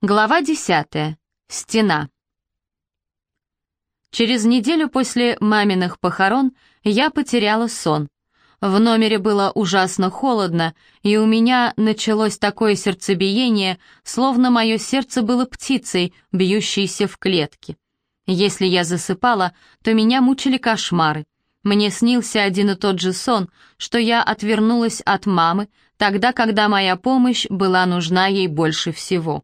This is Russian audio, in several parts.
Глава 10. Стена. Через неделю после маминых похорон я потеряла сон. В номере было ужасно холодно, и у меня началось такое сердцебиение, словно мое сердце было птицей, бьющейся в клетке. Если я засыпала, то меня мучили кошмары. Мне снился один и тот же сон, что я отвернулась от мамы, тогда, когда моя помощь была нужна ей больше всего.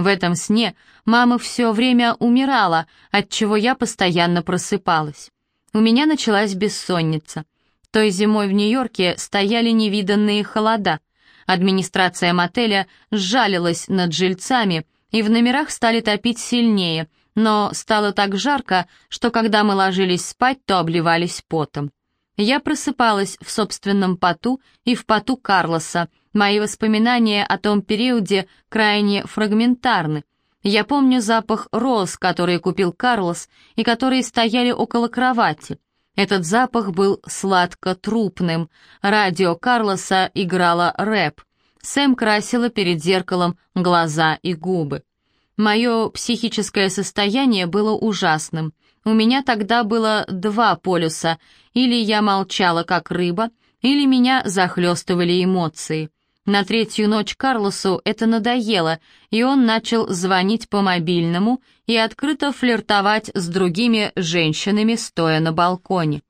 В этом сне мама все время умирала, от чего я постоянно просыпалась. У меня началась бессонница. Той зимой в Нью-Йорке стояли невиданные холода. Администрация мотеля сжалилась над жильцами, и в номерах стали топить сильнее, но стало так жарко, что когда мы ложились спать, то обливались потом. Я просыпалась в собственном поту и в поту Карлоса, Мои воспоминания о том периоде крайне фрагментарны. Я помню запах роз, которые купил Карлос и которые стояли около кровати. Этот запах был сладко-трупным. Радио Карлоса играло рэп. Сэм красила перед зеркалом глаза и губы. Мое психическое состояние было ужасным. У меня тогда было два полюса. Или я молчала, как рыба, или меня захлестывали эмоции. На третью ночь Карлосу это надоело, и он начал звонить по мобильному и открыто флиртовать с другими женщинами, стоя на балконе.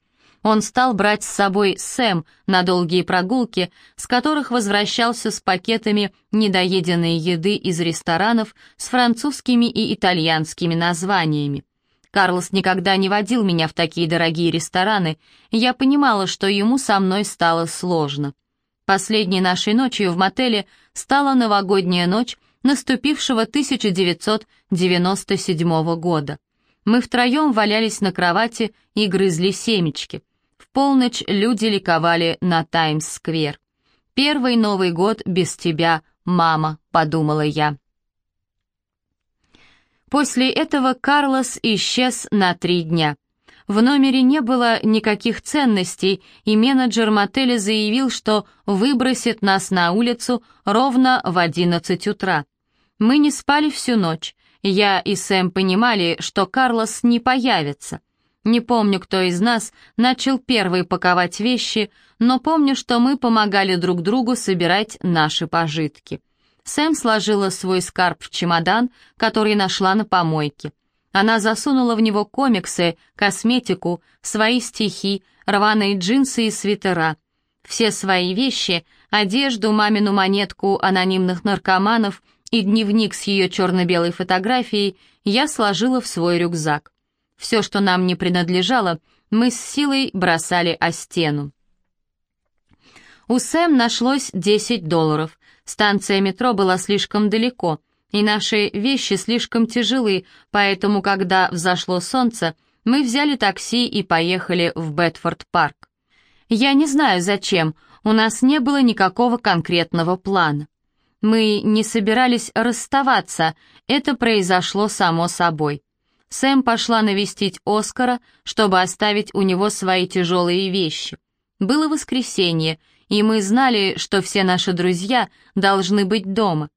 Он стал брать с собой Сэм на долгие прогулки, с которых возвращался с пакетами недоеденной еды из ресторанов с французскими и итальянскими названиями. Карлос никогда не водил меня в такие дорогие рестораны, я понимала, что ему со мной стало сложно. Последней нашей ночью в мотеле стала новогодняя ночь наступившего 1997 года. Мы втроем валялись на кровати и грызли семечки. В полночь люди ликовали на Таймс-сквер. «Первый Новый год без тебя, мама», — подумала я. После этого Карлос исчез на три дня. В номере не было никаких ценностей, и менеджер мотеля заявил, что выбросит нас на улицу ровно в 11 утра. Мы не спали всю ночь. Я и Сэм понимали, что Карлос не появится. Не помню, кто из нас начал первый паковать вещи, но помню, что мы помогали друг другу собирать наши пожитки. Сэм сложила свой скарб в чемодан, который нашла на помойке. Она засунула в него комиксы, косметику, свои стихи, рваные джинсы и свитера. Все свои вещи, одежду, мамину монетку анонимных наркоманов и дневник с ее черно-белой фотографией я сложила в свой рюкзак. Все, что нам не принадлежало, мы с силой бросали о стену. У Сэм нашлось 10 долларов. Станция метро была слишком далеко — и наши вещи слишком тяжелы, поэтому, когда взошло солнце, мы взяли такси и поехали в Бетфорд-парк. Я не знаю зачем, у нас не было никакого конкретного плана. Мы не собирались расставаться, это произошло само собой. Сэм пошла навестить Оскара, чтобы оставить у него свои тяжелые вещи. Было воскресенье, и мы знали, что все наши друзья должны быть дома.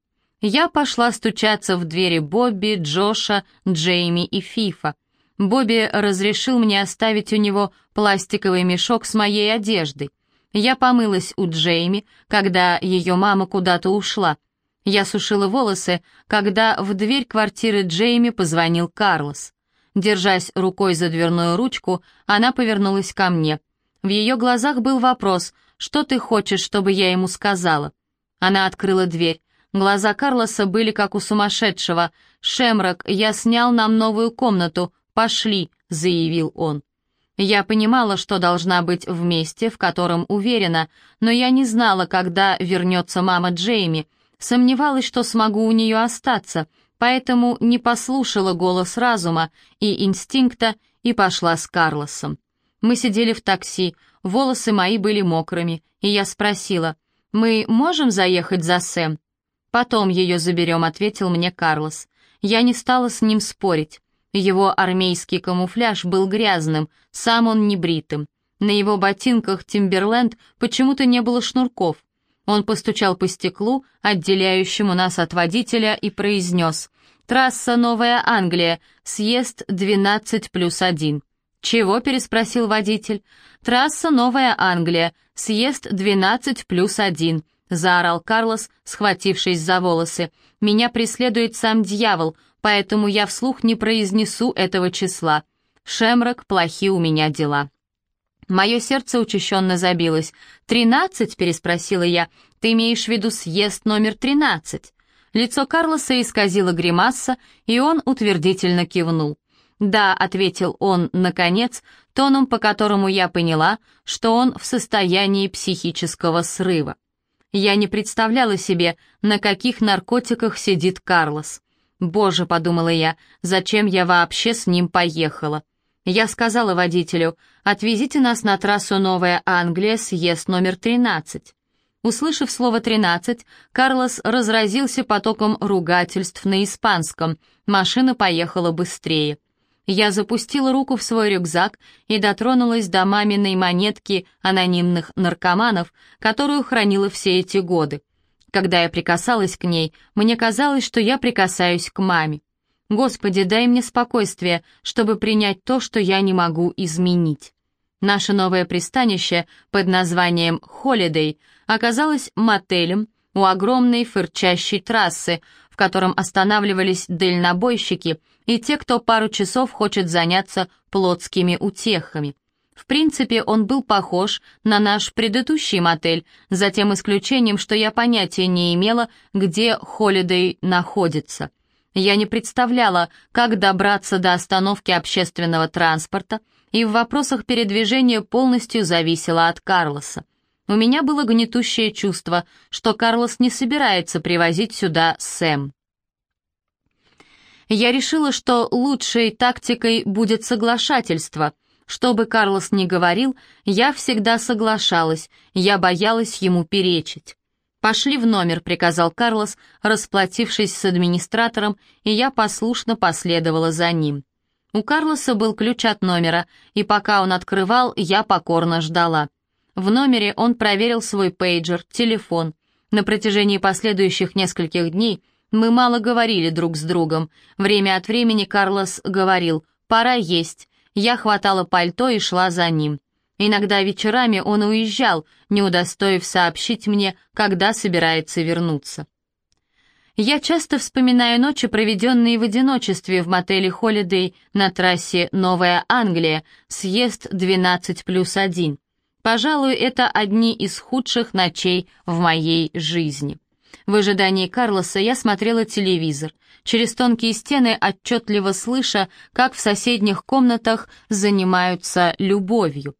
Я пошла стучаться в двери Бобби, Джоша, Джейми и Фифа. Бобби разрешил мне оставить у него пластиковый мешок с моей одеждой. Я помылась у Джейми, когда ее мама куда-то ушла. Я сушила волосы, когда в дверь квартиры Джейми позвонил Карлос. Держась рукой за дверную ручку, она повернулась ко мне. В ее глазах был вопрос «Что ты хочешь, чтобы я ему сказала?» Она открыла дверь. Глаза Карлоса были как у сумасшедшего. «Шемрак, я снял нам новую комнату. Пошли», — заявил он. Я понимала, что должна быть в месте, в котором уверена, но я не знала, когда вернется мама Джейми. Сомневалась, что смогу у нее остаться, поэтому не послушала голос разума и инстинкта и пошла с Карлосом. Мы сидели в такси, волосы мои были мокрыми, и я спросила, «Мы можем заехать за Сэм?» «Потом ее заберем», — ответил мне Карлос. Я не стала с ним спорить. Его армейский камуфляж был грязным, сам он небритым. На его ботинках Тимберленд почему-то не было шнурков. Он постучал по стеклу, отделяющему нас от водителя, и произнес «Трасса Новая Англия, съезд 12 плюс 1». «Чего?» — переспросил водитель. «Трасса Новая Англия, съезд 12 плюс 1», — заорал Карлос, схватившись за волосы. «Меня преследует сам дьявол, поэтому я вслух не произнесу этого числа. Шемрак, плохи у меня дела». Мое сердце учащенно забилось. «Тринадцать?» — переспросила я. «Ты имеешь в виду съезд номер тринадцать?» Лицо Карлоса исказило гримаса, и он утвердительно кивнул. «Да», — ответил он, наконец, тоном, по которому я поняла, что он в состоянии психического срыва. Я не представляла себе, на каких наркотиках сидит Карлос. «Боже», — подумала я, — «зачем я вообще с ним поехала?» Я сказала водителю, «Отвезите нас на трассу Новая Англия, съезд номер 13». Услышав слово «тринадцать», Карлос разразился потоком ругательств на испанском. Машина поехала быстрее. Я запустила руку в свой рюкзак и дотронулась до маминой монетки анонимных наркоманов, которую хранила все эти годы. Когда я прикасалась к ней, мне казалось, что я прикасаюсь к маме. Господи, дай мне спокойствие, чтобы принять то, что я не могу изменить. Наше новое пристанище под названием «Холидей» оказалось мотелем у огромной фырчащей трассы, в котором останавливались дальнобойщики и те, кто пару часов хочет заняться плотскими утехами. В принципе, он был похож на наш предыдущий мотель, за тем исключением, что я понятия не имела, где Холидей находится — я не представляла, как добраться до остановки общественного транспорта, и в вопросах передвижения полностью зависела от Карлоса. У меня было гнетущее чувство, что Карлос не собирается привозить сюда Сэм. Я решила, что лучшей тактикой будет соглашательство. Что бы Карлос ни говорил, я всегда соглашалась, я боялась ему перечить. «Пошли в номер», — приказал Карлос, расплатившись с администратором, и я послушно последовала за ним. У Карлоса был ключ от номера, и пока он открывал, я покорно ждала. В номере он проверил свой пейджер, телефон. На протяжении последующих нескольких дней мы мало говорили друг с другом. Время от времени Карлос говорил «пора есть». Я хватала пальто и шла за ним. Иногда вечерами он уезжал, не удостоив сообщить мне, когда собирается вернуться. Я часто вспоминаю ночи, проведенные в одиночестве в мотеле «Холидей» на трассе Новая Англия, съезд 12 плюс 1. Пожалуй, это одни из худших ночей в моей жизни. В ожидании Карлоса я смотрела телевизор, через тонкие стены отчетливо слыша, как в соседних комнатах занимаются любовью.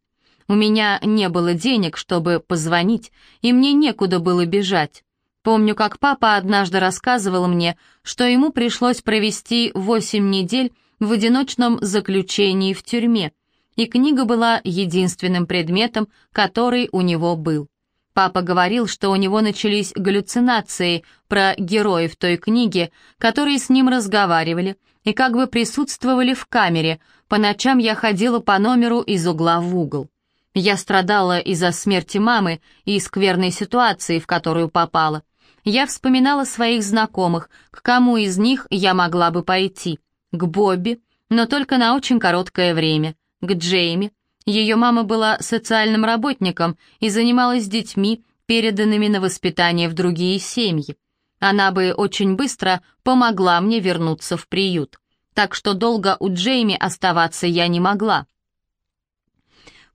У меня не было денег, чтобы позвонить, и мне некуда было бежать. Помню, как папа однажды рассказывал мне, что ему пришлось провести восемь недель в одиночном заключении в тюрьме, и книга была единственным предметом, который у него был. Папа говорил, что у него начались галлюцинации про героев той книги, которые с ним разговаривали и как бы присутствовали в камере. По ночам я ходила по номеру из угла в угол. Я страдала из-за смерти мамы и скверной ситуации, в которую попала. Я вспоминала своих знакомых, к кому из них я могла бы пойти. К Бобби, но только на очень короткое время. К Джейми. Ее мама была социальным работником и занималась детьми, переданными на воспитание в другие семьи. Она бы очень быстро помогла мне вернуться в приют. Так что долго у Джейми оставаться я не могла.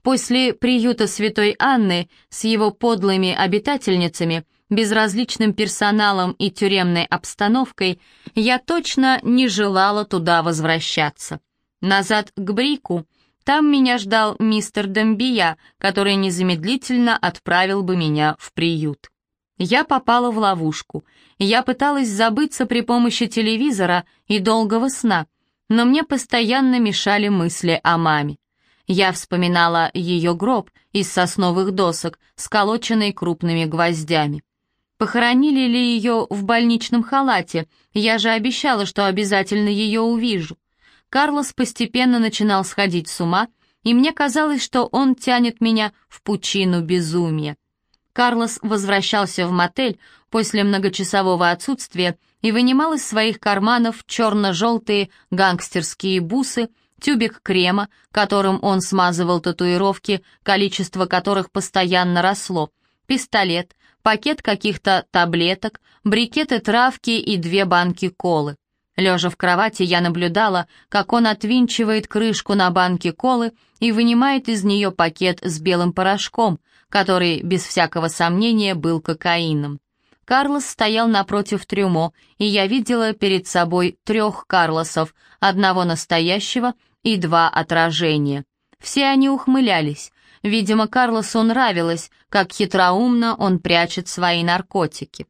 После приюта Святой Анны с его подлыми обитательницами, безразличным персоналом и тюремной обстановкой я точно не желала туда возвращаться. Назад к Брику, там меня ждал мистер Дембия, который незамедлительно отправил бы меня в приют. Я попала в ловушку. Я пыталась забыться при помощи телевизора и долгого сна, но мне постоянно мешали мысли о маме. Я вспоминала ее гроб из сосновых досок, сколоченный крупными гвоздями. Похоронили ли ее в больничном халате? Я же обещала, что обязательно ее увижу. Карлос постепенно начинал сходить с ума, и мне казалось, что он тянет меня в пучину безумия. Карлос возвращался в мотель после многочасового отсутствия и вынимал из своих карманов черно-желтые гангстерские бусы, тюбик крема, которым он смазывал татуировки, количество которых постоянно росло, пистолет, пакет каких-то таблеток, брикеты травки и две банки колы. Лежа в кровати, я наблюдала, как он отвинчивает крышку на банке колы и вынимает из нее пакет с белым порошком, который, без всякого сомнения, был кокаином. Карлос стоял напротив трюмо, и я видела перед собой трех Карлосов, одного настоящего и два отражения. Все они ухмылялись. Видимо, Карлосу нравилось, как хитроумно он прячет свои наркотики.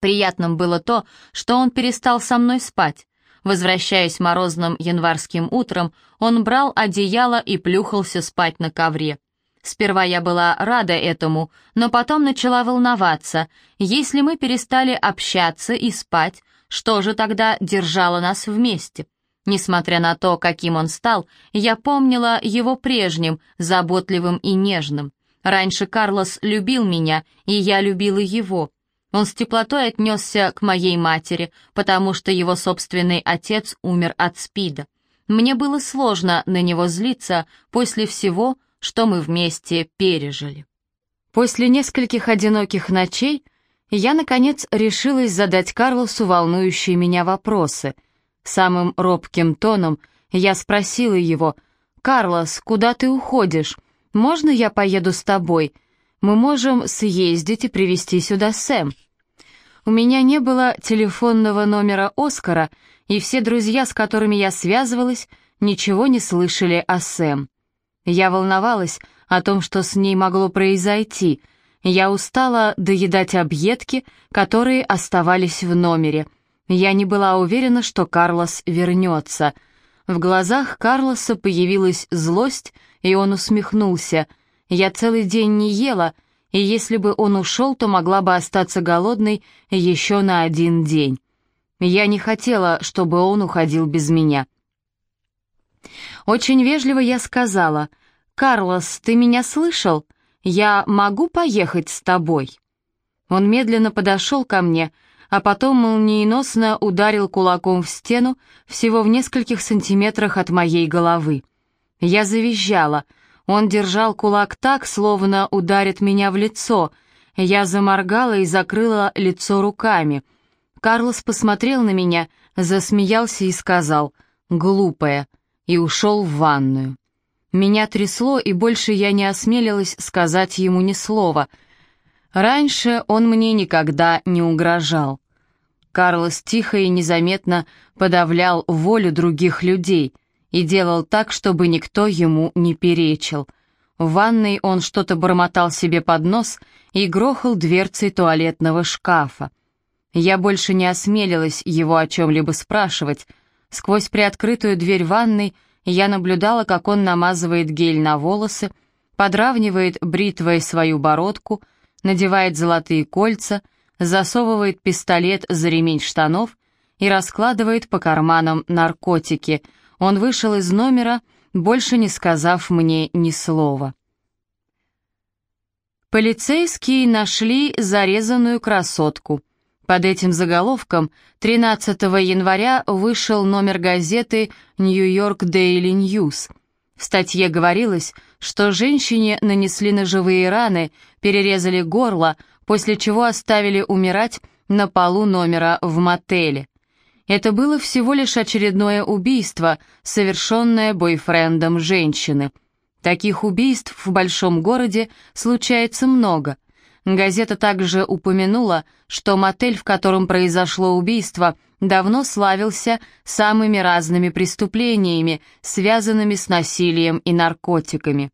Приятным было то, что он перестал со мной спать. Возвращаясь морозным январским утром, он брал одеяло и плюхался спать на ковре. Сперва я была рада этому, но потом начала волноваться. Если мы перестали общаться и спать, что же тогда держало нас вместе? Несмотря на то, каким он стал, я помнила его прежним, заботливым и нежным. Раньше Карлос любил меня, и я любила его. Он с теплотой отнесся к моей матери, потому что его собственный отец умер от СПИДа. Мне было сложно на него злиться после всего, что мы вместе пережили. После нескольких одиноких ночей я, наконец, решилась задать Карлосу волнующие меня вопросы. Самым робким тоном я спросила его, «Карлос, куда ты уходишь? Можно я поеду с тобой? Мы можем съездить и привезти сюда Сэм». У меня не было телефонного номера Оскара, и все друзья, с которыми я связывалась, ничего не слышали о Сэм. Я волновалась о том, что с ней могло произойти. Я устала доедать объедки, которые оставались в номере. Я не была уверена, что Карлос вернется. В глазах Карлоса появилась злость, и он усмехнулся. Я целый день не ела, и если бы он ушел, то могла бы остаться голодной еще на один день. Я не хотела, чтобы он уходил без меня. Очень вежливо я сказала, «Карлос, ты меня слышал? Я могу поехать с тобой?» Он медленно подошел ко мне, а потом молниеносно ударил кулаком в стену всего в нескольких сантиметрах от моей головы. Я завизжала. Он держал кулак так, словно ударит меня в лицо. Я заморгала и закрыла лицо руками. Карлос посмотрел на меня, засмеялся и сказал «Глупая» и ушел в ванную. Меня трясло, и больше я не осмелилась сказать ему ни слова. Раньше он мне никогда не угрожал. Карлос тихо и незаметно подавлял волю других людей и делал так, чтобы никто ему не перечил. В ванной он что-то бормотал себе под нос и грохал дверцей туалетного шкафа. Я больше не осмелилась его о чем-либо спрашивать, Сквозь приоткрытую дверь ванной я наблюдала, как он намазывает гель на волосы, подравнивает бритвой свою бородку, надевает золотые кольца, засовывает пистолет за ремень штанов и раскладывает по карманам наркотики. Он вышел из номера, больше не сказав мне ни слова. Полицейские нашли зарезанную красотку. Под этим заголовком 13 января вышел номер газеты «Нью-Йорк Дейли Ньюс». В статье говорилось, что женщине нанесли ножевые раны, перерезали горло, после чего оставили умирать на полу номера в мотеле. Это было всего лишь очередное убийство, совершенное бойфрендом женщины. Таких убийств в большом городе случается много – Газета также упомянула, что мотель, в котором произошло убийство, давно славился самыми разными преступлениями, связанными с насилием и наркотиками.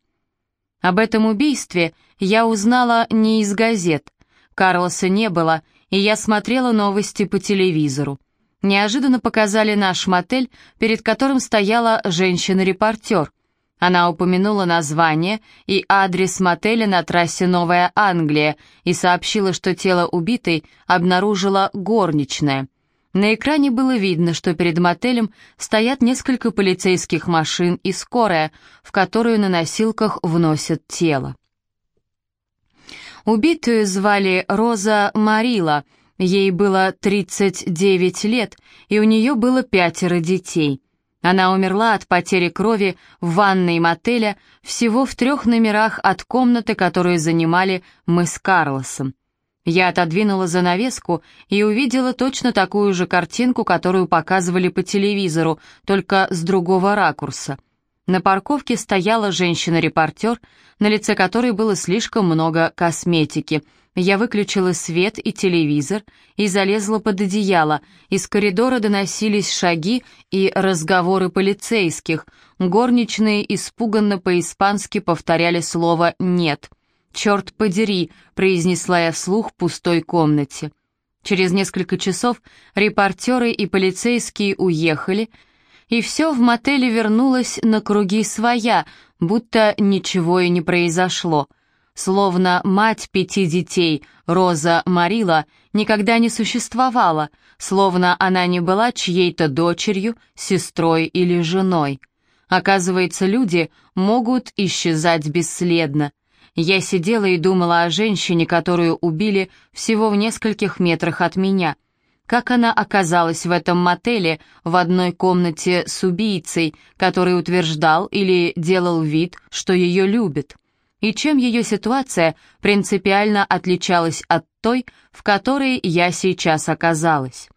Об этом убийстве я узнала не из газет. Карлоса не было, и я смотрела новости по телевизору. Неожиданно показали наш мотель, перед которым стояла женщина-репортер. Она упомянула название и адрес мотеля на трассе Новая Англия и сообщила, что тело убитой обнаружила горничная. На экране было видно, что перед мотелем стоят несколько полицейских машин и скорая, в которую на носилках вносят тело. Убитую звали Роза Марила, ей было 39 лет, и у нее было пятеро детей. Она умерла от потери крови в ванной мотеля всего в трех номерах от комнаты, которую занимали мы с Карлосом. Я отодвинула занавеску и увидела точно такую же картинку, которую показывали по телевизору, только с другого ракурса. На парковке стояла женщина-репортер, на лице которой было слишком много косметики. Я выключила свет и телевизор и залезла под одеяло. Из коридора доносились шаги и разговоры полицейских. Горничные испуганно по-испански повторяли слово «нет». «Черт подери», — произнесла я вслух в пустой комнате. Через несколько часов репортеры и полицейские уехали, и все в мотеле вернулось на круги своя, будто ничего и не произошло. Словно мать пяти детей, Роза Марила, никогда не существовала, словно она не была чьей-то дочерью, сестрой или женой. Оказывается, люди могут исчезать бесследно. Я сидела и думала о женщине, которую убили всего в нескольких метрах от меня. Как она оказалась в этом мотеле в одной комнате с убийцей, который утверждал или делал вид, что ее любит? И чем ее ситуация принципиально отличалась от той, в которой я сейчас оказалась?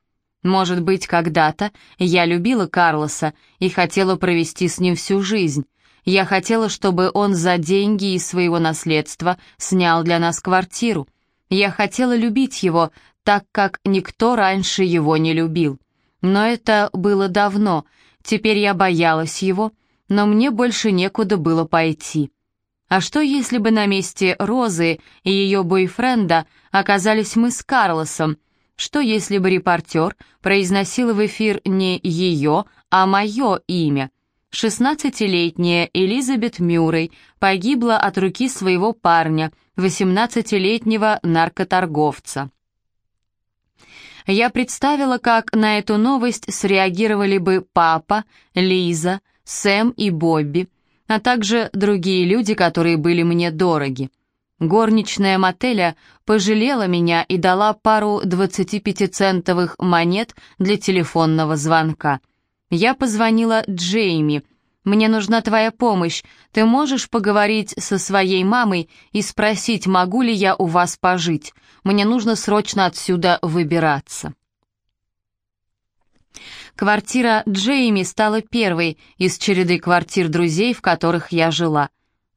Может быть, когда-то я любила Карлоса и хотела провести с ним всю жизнь, я хотела, чтобы он за деньги из своего наследства снял для нас квартиру. Я хотела любить его, так как никто раньше его не любил. Но это было давно, теперь я боялась его, но мне больше некуда было пойти. А что если бы на месте Розы и ее бойфренда оказались мы с Карлосом? Что если бы репортер произносил в эфир не ее, а мое имя? 16-летняя Элизабет Мюррей погибла от руки своего парня, 18-летнего наркоторговца. Я представила, как на эту новость среагировали бы папа, Лиза, Сэм и Бобби, а также другие люди, которые были мне дороги. Горничная мотеля пожалела меня и дала пару 25-центовых монет для телефонного звонка. Я позвонила Джейми. «Мне нужна твоя помощь. Ты можешь поговорить со своей мамой и спросить, могу ли я у вас пожить? Мне нужно срочно отсюда выбираться». Квартира Джейми стала первой из череды квартир друзей, в которых я жила.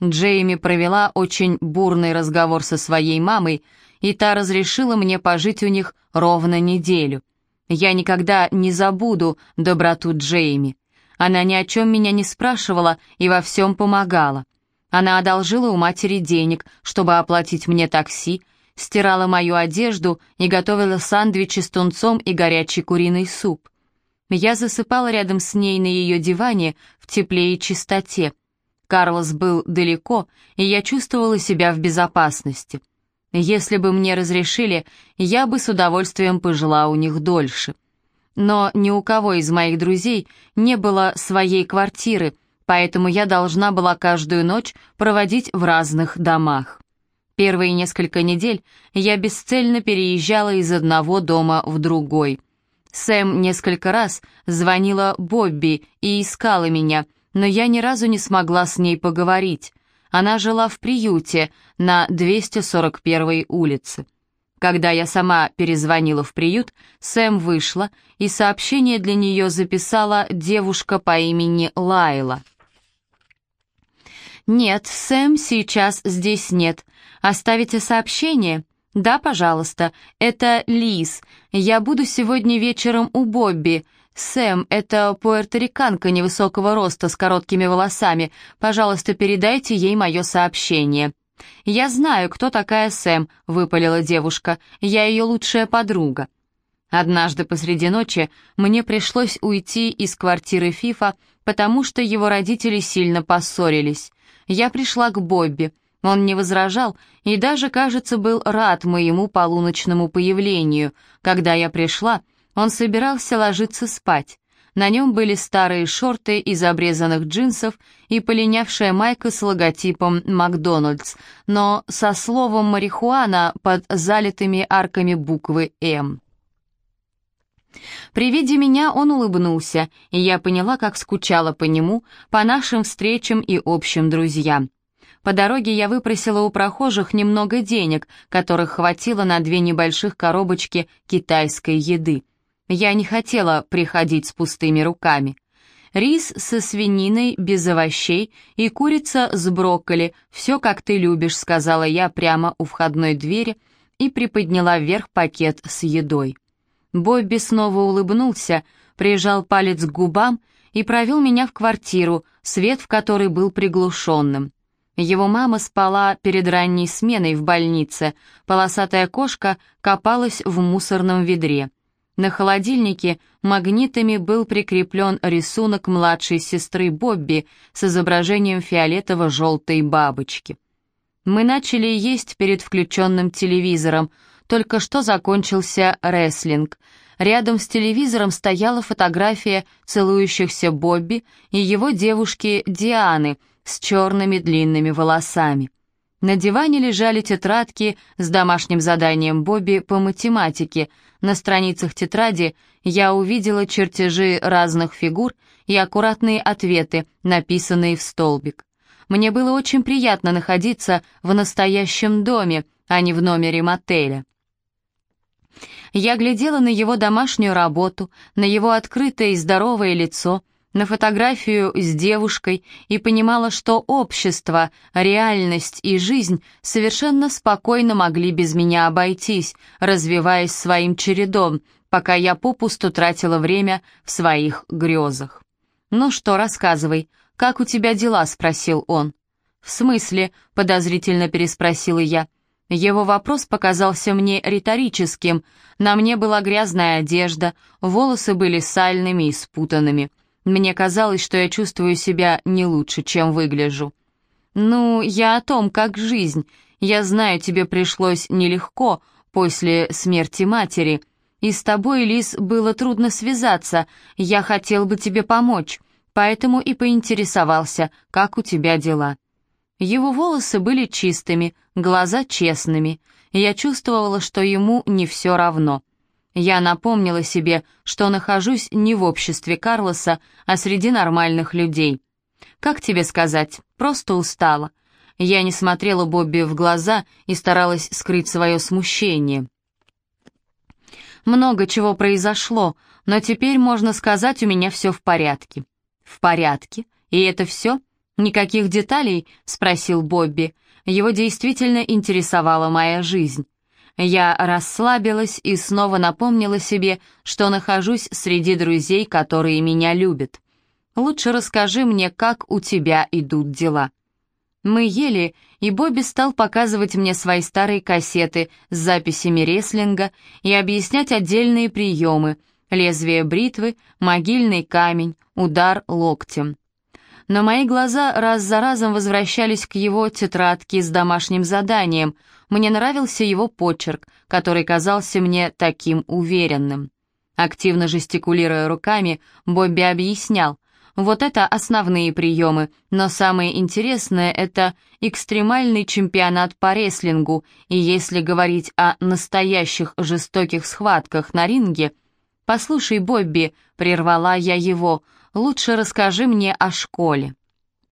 Джейми провела очень бурный разговор со своей мамой, и та разрешила мне пожить у них ровно неделю. Я никогда не забуду доброту Джейми. Она ни о чем меня не спрашивала и во всем помогала. Она одолжила у матери денег, чтобы оплатить мне такси, стирала мою одежду и готовила сэндвичи с тунцом и горячий куриный суп. Я засыпала рядом с ней на ее диване в тепле и чистоте. Карлос был далеко, и я чувствовала себя в безопасности. Если бы мне разрешили, я бы с удовольствием пожила у них дольше. Но ни у кого из моих друзей не было своей квартиры, поэтому я должна была каждую ночь проводить в разных домах. Первые несколько недель я бесцельно переезжала из одного дома в другой. Сэм несколько раз звонила Бобби и искала меня, но я ни разу не смогла с ней поговорить. Она жила в приюте на 241 улице. Когда я сама перезвонила в приют, Сэм вышла, и сообщение для нее записала девушка по имени Лайла. «Нет, Сэм сейчас здесь нет. Оставите сообщение?» «Да, пожалуйста. Это Лиз. Я буду сегодня вечером у Бобби. «Сэм, это пуэрториканка невысокого роста с короткими волосами. Пожалуйста, передайте ей мое сообщение». «Я знаю, кто такая Сэм», — выпалила девушка. «Я ее лучшая подруга». Однажды посреди ночи мне пришлось уйти из квартиры Фифа, потому что его родители сильно поссорились. Я пришла к Бобби. Он не возражал и даже, кажется, был рад моему полуночному появлению. Когда я пришла, он собирался ложиться спать. На нем были старые шорты из обрезанных джинсов и полинявшая майка с логотипом «Макдональдс», но со словом «марихуана» под залитыми арками буквы «М». При виде меня он улыбнулся, и я поняла, как скучала по нему, по нашим встречам и общим друзьям. По дороге я выпросила у прохожих немного денег, которых хватило на две небольших коробочки китайской еды. Я не хотела приходить с пустыми руками. Рис со свининой, без овощей и курица с брокколи, все как ты любишь, сказала я прямо у входной двери и приподняла вверх пакет с едой. Бобби снова улыбнулся, прижал палец к губам и провел меня в квартиру, свет в которой был приглушенным. Его мама спала перед ранней сменой в больнице, полосатая кошка копалась в мусорном ведре. На холодильнике магнитами был прикреплен рисунок младшей сестры Бобби с изображением фиолетово-желтой бабочки. Мы начали есть перед включенным телевизором, только что закончился рестлинг. Рядом с телевизором стояла фотография целующихся Бобби и его девушки Дианы — с черными длинными волосами. На диване лежали тетрадки с домашним заданием Бобби по математике. На страницах тетради я увидела чертежи разных фигур и аккуратные ответы, написанные в столбик. Мне было очень приятно находиться в настоящем доме, а не в номере мотеля. Я глядела на его домашнюю работу, на его открытое и здоровое лицо, на фотографию с девушкой и понимала, что общество, реальность и жизнь совершенно спокойно могли без меня обойтись, развиваясь своим чередом, пока я попусту тратила время в своих грезах. «Ну что, рассказывай, как у тебя дела?» — спросил он. «В смысле?» — подозрительно переспросила я. Его вопрос показался мне риторическим. На мне была грязная одежда, волосы были сальными и спутанными — мне казалось, что я чувствую себя не лучше, чем выгляжу. «Ну, я о том, как жизнь. Я знаю, тебе пришлось нелегко после смерти матери. И с тобой, Лис, было трудно связаться. Я хотел бы тебе помочь, поэтому и поинтересовался, как у тебя дела». Его волосы были чистыми, глаза честными. Я чувствовала, что ему не все равно. Я напомнила себе, что нахожусь не в обществе Карлоса, а среди нормальных людей. Как тебе сказать, просто устала. Я не смотрела Бобби в глаза и старалась скрыть свое смущение. Много чего произошло, но теперь, можно сказать, у меня все в порядке. В порядке? И это все? Никаких деталей? Спросил Бобби. Его действительно интересовала моя жизнь. Я расслабилась и снова напомнила себе, что нахожусь среди друзей, которые меня любят. Лучше расскажи мне, как у тебя идут дела. Мы ели, и Бобби стал показывать мне свои старые кассеты с записями рестлинга и объяснять отдельные приемы — лезвие бритвы, могильный камень, удар локтем но мои глаза раз за разом возвращались к его тетрадке с домашним заданием. Мне нравился его почерк, который казался мне таким уверенным. Активно жестикулируя руками, Бобби объяснял. Вот это основные приемы, но самое интересное — это экстремальный чемпионат по рестлингу, и если говорить о настоящих жестоких схватках на ринге... «Послушай, Бобби», — прервала я его, — Лучше расскажи мне о школе».